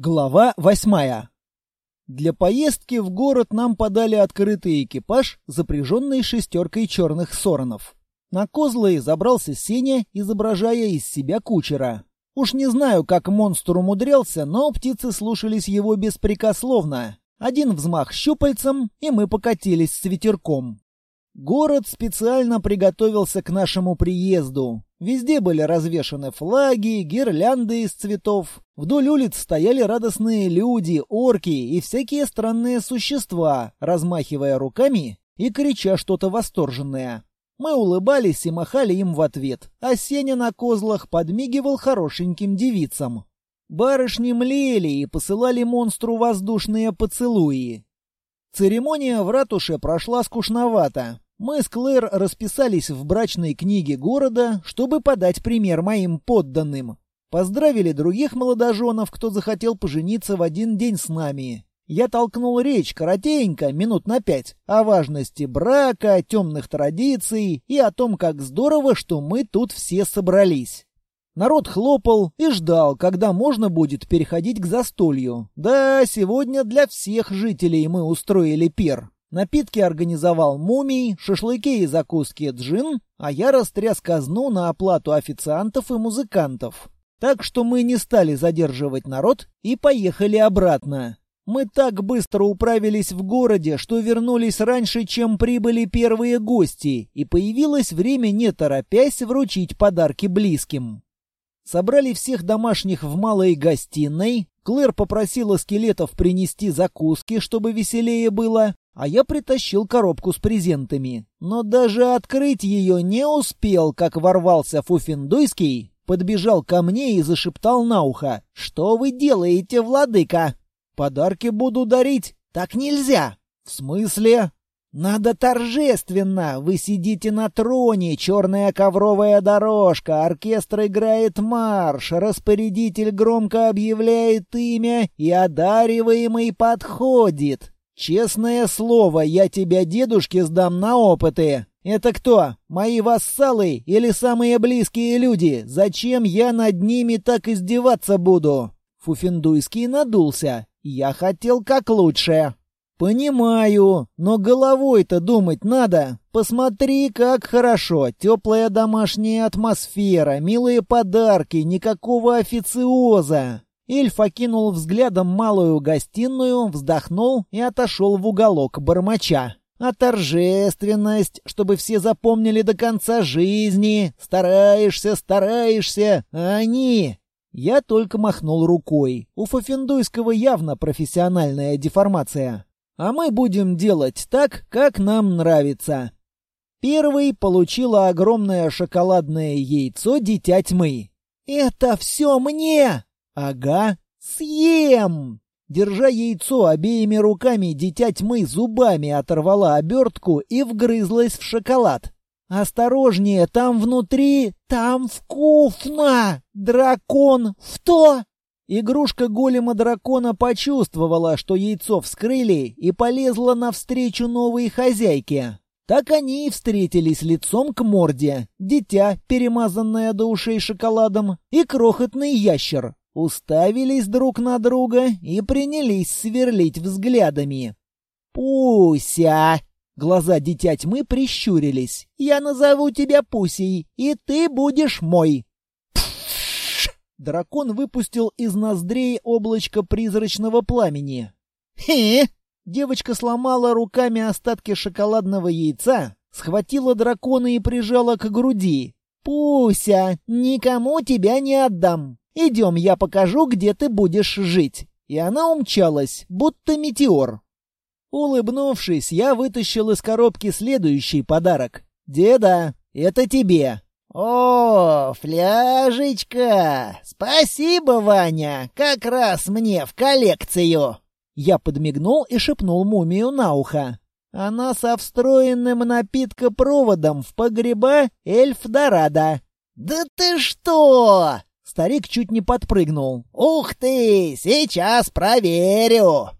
Глава восьмая. Для поездки в город нам подали открытый экипаж, запряженный шестеркой черных соронов. На козлы забрался Сеня, изображая из себя кучера. Уж не знаю, как монстр умудрялся, но птицы слушались его беспрекословно. Один взмах щупальцем, и мы покатились с ветерком. Город специально приготовился к нашему приезду. Везде были развешаны флаги, гирлянды из цветов. Вдоль улиц стояли радостные люди, орки и всякие странные существа, размахивая руками и крича что-то восторженное. Мы улыбались и махали им в ответ, а Сеня на козлах подмигивал хорошеньким девицам. Барышни млели и посылали монстру воздушные поцелуи. Церемония в ратуше прошла скучновато. Мы с Клэр расписались в брачной книге города, чтобы подать пример моим подданным. Поздравили других молодоженов, кто захотел пожениться в один день с нами. Я толкнул речь коротенько, минут на пять, о важности брака, темных традиций и о том, как здорово, что мы тут все собрались. Народ хлопал и ждал, когда можно будет переходить к застолью. Да, сегодня для всех жителей мы устроили пир. Напитки организовал мумий, шашлыки и закуски джин, а я растряс казну на оплату официантов и музыкантов. Так что мы не стали задерживать народ и поехали обратно. Мы так быстро управились в городе, что вернулись раньше, чем прибыли первые гости, и появилось время не торопясь вручить подарки близким. Собрали всех домашних в малой гостиной. Клэр попросила скелетов принести закуски, чтобы веселее было, а я притащил коробку с презентами. Но даже открыть ее не успел, как ворвался Фуфиндуйский, подбежал ко мне и зашептал на ухо. «Что вы делаете, владыка?» «Подарки буду дарить». «Так нельзя». «В смысле?» «Надо торжественно! Вы сидите на троне, черная ковровая дорожка, оркестр играет марш, распорядитель громко объявляет имя, и одариваемый подходит. «Честное слово, я тебя дедушке сдам на опыты. Это кто? Мои вассалы или самые близкие люди? Зачем я над ними так издеваться буду?» Фуфендуйский надулся. «Я хотел как лучше». «Понимаю, но головой-то думать надо. Посмотри, как хорошо. Теплая домашняя атмосфера, милые подарки, никакого официоза. Эльф окинул взглядом малую гостиную, вздохнул и отошел в уголок бормоча. А торжественность, чтобы все запомнили до конца жизни. Стараешься, стараешься, а они... Я только махнул рукой. У Фофендуйского явно профессиональная деформация. А мы будем делать так, как нам нравится. Первый получила огромное шоколадное яйцо Дитя Тьмы. «Это все мне!» «Ага, съем!» Держа яйцо обеими руками, дитя тьмы зубами оторвала обертку и вгрызлась в шоколад. «Осторожнее, там внутри, там вкусно! Дракон в то!» Игрушка голема дракона почувствовала, что яйцо вскрыли, и полезла навстречу новой хозяйке. Так они и встретились лицом к морде. Дитя, перемазанное до ушей шоколадом, и крохотный ящер, уставились друг на друга и принялись сверлить взглядами. «Пуся!» Глаза дитя тьмы прищурились. «Я назову тебя Пусей, и ты будешь мой!» Дракон выпустил из ноздрей облачко призрачного пламени. «Хе!» Девочка сломала руками остатки шоколадного яйца, схватила дракона и прижала к груди. «Пуся, никому тебя не отдам. Идем, я покажу, где ты будешь жить». И она умчалась, будто метеор. Улыбнувшись, я вытащил из коробки следующий подарок. «Деда, это тебе». «О, фляжечка! Спасибо, Ваня! Как раз мне в коллекцию!» Я подмигнул и шепнул мумию на ухо. «Она со встроенным напиткопроводом в погреба эльф Дорадо». «Да ты что!» Старик чуть не подпрыгнул. «Ух ты! Сейчас проверю!»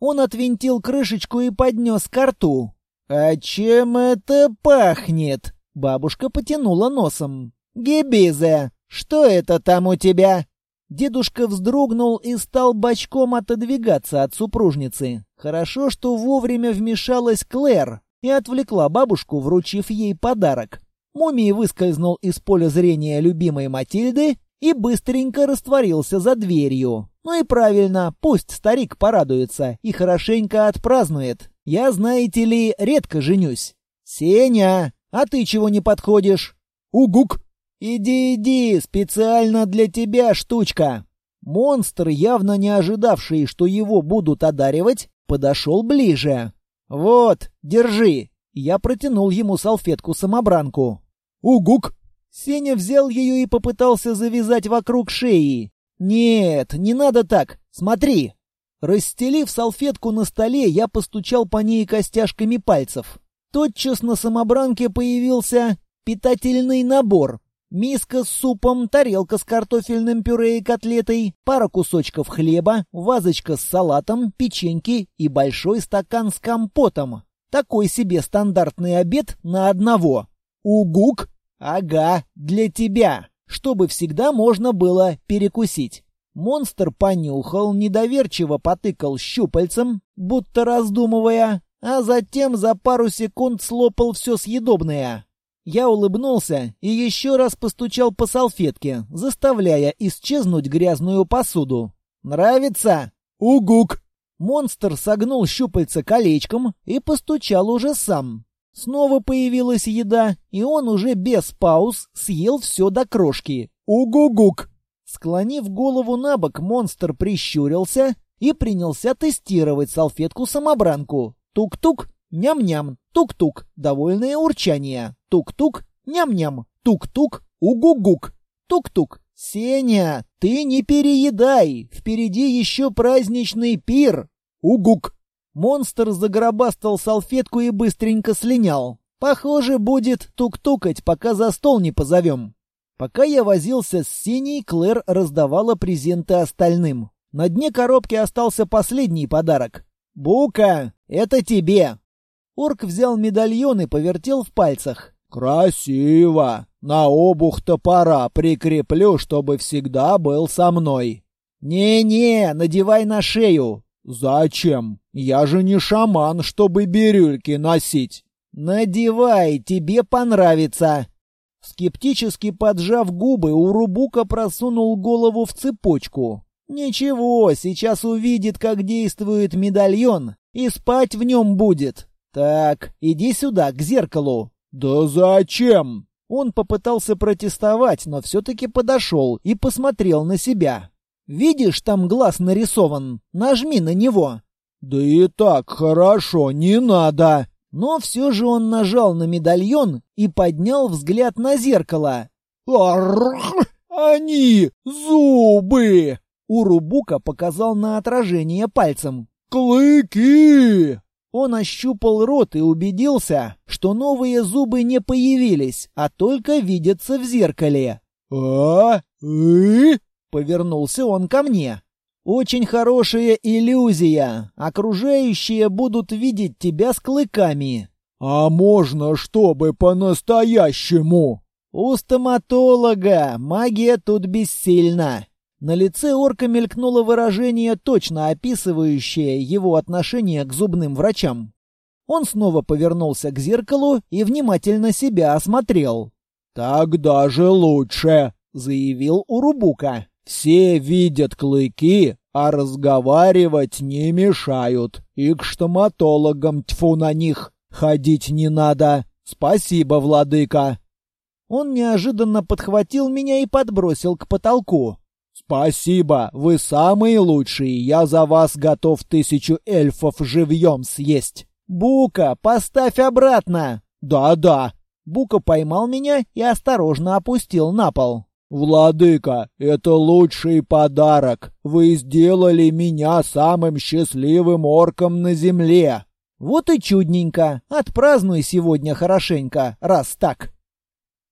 Он отвинтил крышечку и поднес к рту. «А чем это пахнет?» Бабушка потянула носом. «Гибизе, что это там у тебя?» Дедушка вздрогнул и стал бочком отодвигаться от супружницы. Хорошо, что вовремя вмешалась Клэр и отвлекла бабушку, вручив ей подарок. Мумий выскользнул из поля зрения любимой Матильды и быстренько растворился за дверью. Ну и правильно, пусть старик порадуется и хорошенько отпразднует. Я, знаете ли, редко женюсь. Сеня, а ты чего не подходишь? Угук! «Иди, иди, специально для тебя штучка!» Монстр, явно не ожидавший, что его будут одаривать, подошел ближе. «Вот, держи!» Я протянул ему салфетку-самобранку. «Угук!» Сеня взял ее и попытался завязать вокруг шеи. «Нет, не надо так. Смотри!» Расстелив салфетку на столе, я постучал по ней костяшками пальцев. Тотчас на самобранке появился питательный набор, Миска с супом, тарелка с картофельным пюре и котлетой, пара кусочков хлеба, вазочка с салатом, печеньки и большой стакан с компотом. Такой себе стандартный обед на одного. Угук? Ага, для тебя, чтобы всегда можно было перекусить. Монстр понюхал, недоверчиво потыкал щупальцем, будто раздумывая, а затем за пару секунд слопал все съедобное. Я улыбнулся и еще раз постучал по салфетке, заставляя исчезнуть грязную посуду. «Нравится?» «Угук!» Монстр согнул щупальца колечком и постучал уже сам. Снова появилась еда, и он уже без пауз съел все до крошки. «Угугук!» Склонив голову на бок, монстр прищурился и принялся тестировать салфетку-самобранку. Тук-тук, ням-ням, тук-тук, довольное урчание. Тук-тук, ням-ням, тук-тук, угу-гук, тук-тук. Сеня, ты не переедай, впереди еще праздничный пир. Угук. Монстр загробастал салфетку и быстренько слинял. Похоже, будет тук-тукать, пока за стол не позовем. Пока я возился с Синей, Клэр раздавала презенты остальным. На дне коробки остался последний подарок. «Бука, это тебе!» Орк взял медальон и повертел в пальцах. «Красиво! На обух топора прикреплю, чтобы всегда был со мной». «Не-не, надевай на шею». «Зачем? Я же не шаман, чтобы бирюльки носить». «Надевай, тебе понравится». Скептически поджав губы, Урубука просунул голову в цепочку. «Ничего, сейчас увидит, как действует медальон, и спать в нем будет. Так, иди сюда, к зеркалу». «Да зачем?» Он попытался протестовать, но все-таки подошел и посмотрел на себя. «Видишь, там глаз нарисован? Нажми на него». «Да и так хорошо, не надо». Но все же он нажал на медальон и поднял взгляд на зеркало. «Арррр! Они! Зубы!» Урубука показал на отражение пальцем. «Клыки!» Он ощупал рот и убедился, что новые зубы не появились, а только видятся в зеркале. «А? И?» — повернулся он ко мне. «Очень хорошая иллюзия. Окружающие будут видеть тебя с клыками». «А можно, чтобы по-настоящему?» «У стоматолога. Магия тут бессильна». На лице орка мелькнуло выражение, точно описывающее его отношение к зубным врачам. Он снова повернулся к зеркалу и внимательно себя осмотрел. «Так даже лучше», — заявил Урубука. «Все видят клыки, а разговаривать не мешают. И к стоматологам тьфу на них ходить не надо. Спасибо, владыка». Он неожиданно подхватил меня и подбросил к потолку. «Спасибо, вы самые лучшие, я за вас готов тысячу эльфов живьем съесть». «Бука, поставь обратно!» «Да-да». Бука поймал меня и осторожно опустил на пол. «Владыка, это лучший подарок. Вы сделали меня самым счастливым орком на земле». «Вот и чудненько. Отпразднуй сегодня хорошенько, раз так».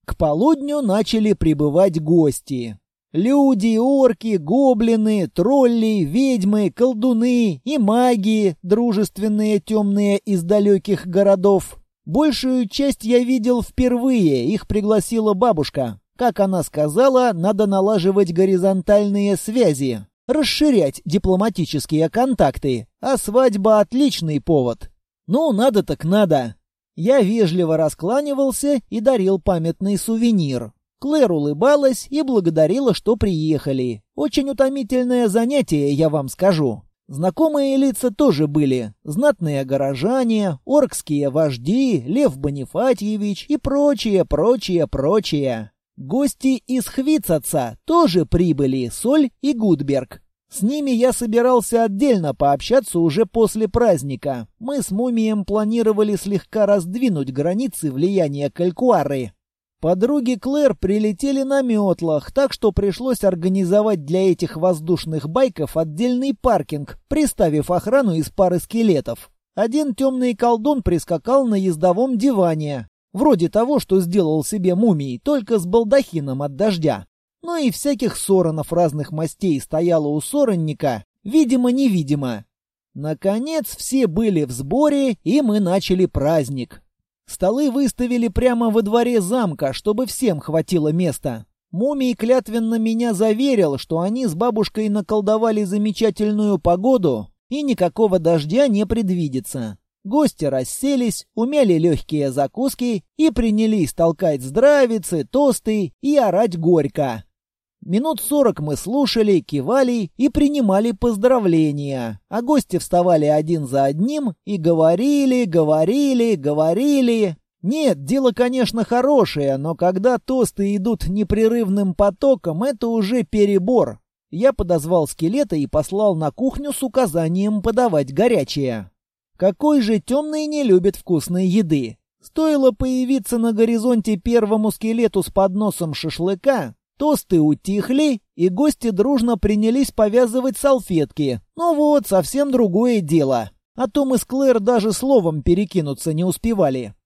К полудню начали прибывать гости. Люди, орки, гоблины, тролли, ведьмы, колдуны и маги, дружественные темные из далеких городов. Большую часть я видел впервые, их пригласила бабушка. Как она сказала, надо налаживать горизонтальные связи, расширять дипломатические контакты, а свадьба — отличный повод. Ну, надо так надо. Я вежливо раскланивался и дарил памятный сувенир. Клэр улыбалась и благодарила, что приехали. Очень утомительное занятие, я вам скажу. Знакомые лица тоже были. Знатные горожане, оркские вожди, Лев Бонифатьевич и прочее, прочее, прочее. Гости из Хвицаца тоже прибыли, Соль и Гудберг. С ними я собирался отдельно пообщаться уже после праздника. Мы с Мумием планировали слегка раздвинуть границы влияния Калькуары. Подруги Клэр прилетели на метлах, так что пришлось организовать для этих воздушных байков отдельный паркинг, приставив охрану из пары скелетов. Один темный колдун прискакал на ездовом диване, Вроде того, что сделал себе мумий, только с балдахином от дождя. Ну и всяких соронов разных мастей стояло у соронника, видимо-невидимо. Наконец все были в сборе, и мы начали праздник. Столы выставили прямо во дворе замка, чтобы всем хватило места. Мумий клятвенно меня заверил, что они с бабушкой наколдовали замечательную погоду, и никакого дождя не предвидится. Гости расселись, умели легкие закуски и принялись толкать здравицы, тосты и орать горько. Минут сорок мы слушали, кивали и принимали поздравления, а гости вставали один за одним и говорили, говорили, говорили. Нет, дело, конечно, хорошее, но когда тосты идут непрерывным потоком, это уже перебор. Я подозвал скелета и послал на кухню с указанием подавать горячее. Какой же темный не любит вкусной еды? Стоило появиться на горизонте первому скелету с подносом шашлыка, тосты утихли, и гости дружно принялись повязывать салфетки. Ну вот, совсем другое дело. А то мы с Клэр даже словом перекинуться не успевали.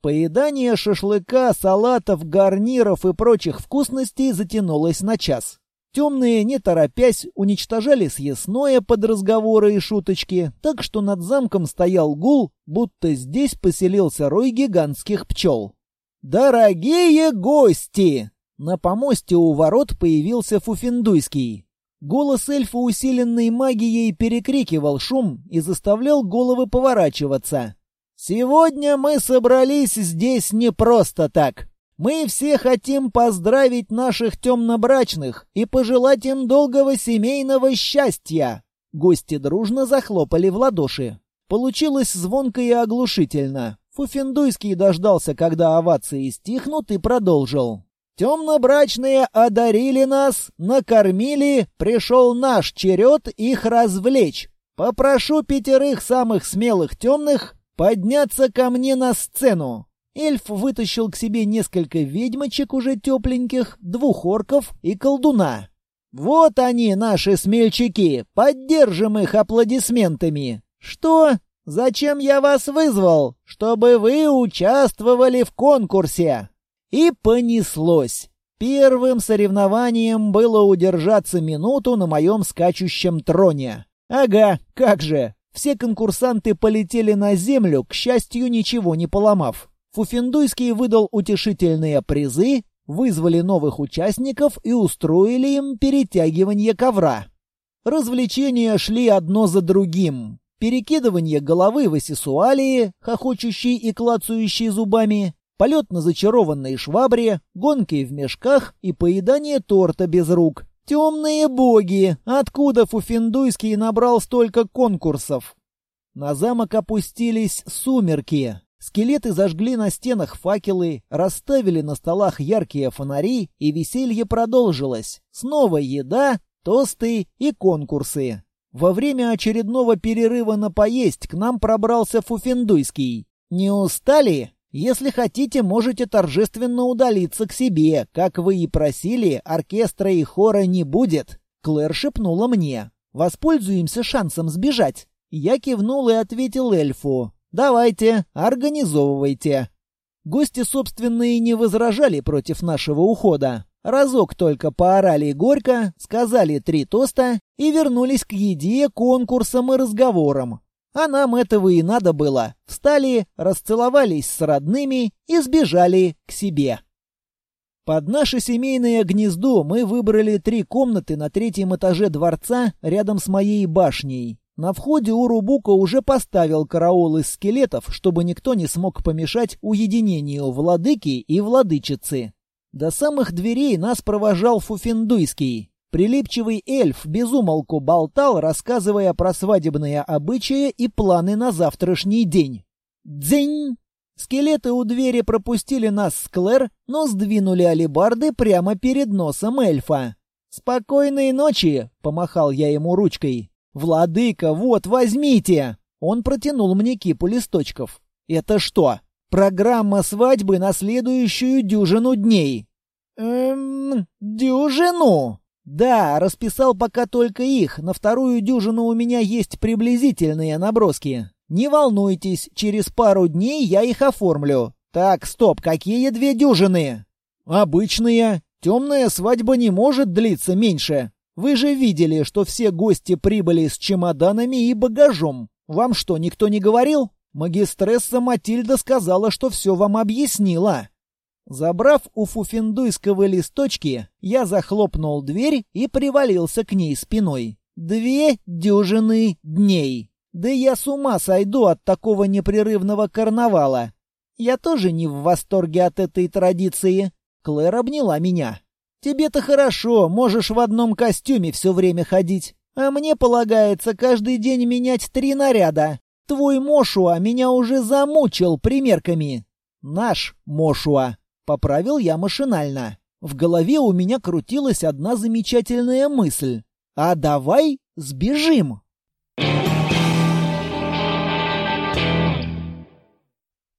Поедание шашлыка, салатов, гарниров и прочих вкусностей затянулось на час. Темные, не торопясь, уничтожали съестное под разговоры и шуточки, так что над замком стоял гул, будто здесь поселился рой гигантских пчел. «Дорогие гости!» На помосте у ворот появился Фуфендуйский. Голос эльфа, усиленный магией, перекрикивал шум и заставлял головы поворачиваться. «Сегодня мы собрались здесь не просто так. Мы все хотим поздравить наших темнобрачных и пожелать им долгого семейного счастья!» Гости дружно захлопали в ладоши. Получилось звонко и оглушительно. Фуфендуйский дождался, когда овации стихнут, и продолжил. «Темнобрачные одарили нас, накормили, пришел наш черед их развлечь. Попрошу пятерых самых смелых темных подняться ко мне на сцену. Эльф вытащил к себе несколько ведьмочек уже тепленьких, двух орков и колдуна. «Вот они, наши смельчаки! Поддержим их аплодисментами!» «Что? Зачем я вас вызвал? Чтобы вы участвовали в конкурсе!» И понеслось. Первым соревнованием было удержаться минуту на моем скачущем троне. Ага, как же! Все конкурсанты полетели на землю, к счастью, ничего не поломав. Фуфендуйский выдал утешительные призы, вызвали новых участников и устроили им перетягивание ковра. Развлечения шли одно за другим. Перекидывание головы в асессуалии, хохочущей и клацающей зубами, полет на зачарованной швабре, гонки в мешках и поедание торта без рук. Темные боги! Откуда Фуфендуйский набрал столько конкурсов? На замок опустились сумерки. Скелеты зажгли на стенах факелы, расставили на столах яркие фонари, и веселье продолжилось. Снова еда, тосты и конкурсы. Во время очередного перерыва на поесть к нам пробрался Фуфендуйский. «Не устали? Если хотите, можете торжественно удалиться к себе. Как вы и просили, оркестра и хора не будет». Клэр шепнула мне. «Воспользуемся шансом сбежать». Я кивнул и ответил эльфу. Давайте, организовывайте. Гости, собственно, и не возражали против нашего ухода. Разок только поорали горько, сказали три тоста и вернулись к еде, конкурсам и разговорам. А нам этого и надо было. Встали, расцеловались с родными и сбежали к себе. Под наше семейное гнездо мы выбрали три комнаты на третьем этаже дворца рядом с моей башней. На входе Урубука уже поставил караул из скелетов, чтобы никто не смог помешать уединению владыки и владычицы. До самых дверей нас провожал Фуфендуйский. Прилипчивый эльф безумолку болтал, рассказывая про свадебные обычаи и планы на завтрашний день. Дзень! Скелеты у двери пропустили нас с Клэр, но сдвинули алебарды прямо перед носом эльфа. «Спокойной ночи!» — помахал я ему ручкой. «Владыка, вот, возьмите!» Он протянул мне кипу листочков. «Это что? Программа свадьбы на следующую дюжину дней». «Эм, дюжину?» «Да, расписал пока только их. На вторую дюжину у меня есть приблизительные наброски. Не волнуйтесь, через пару дней я их оформлю. Так, стоп, какие две дюжины? Обычные. Темная свадьба не может длиться меньше. Вы же видели, что все гости прибыли с чемоданами и багажом. Вам что, никто не говорил? Магистресса Матильда сказала, что все вам объяснила. Забрав у фуфендуйского листочки, я захлопнул дверь и привалился к ней спиной. Две дюжины дней. Да я с ума сойду от такого непрерывного карнавала. Я тоже не в восторге от этой традиции. Клэр обняла меня. Тебе-то хорошо, можешь в одном костюме все время ходить. А мне полагается каждый день менять три наряда. Твой Мошуа меня уже замучил примерками. Наш Мошуа. Поправил я машинально. В голове у меня крутилась одна замечательная мысль. А давай сбежим. Thank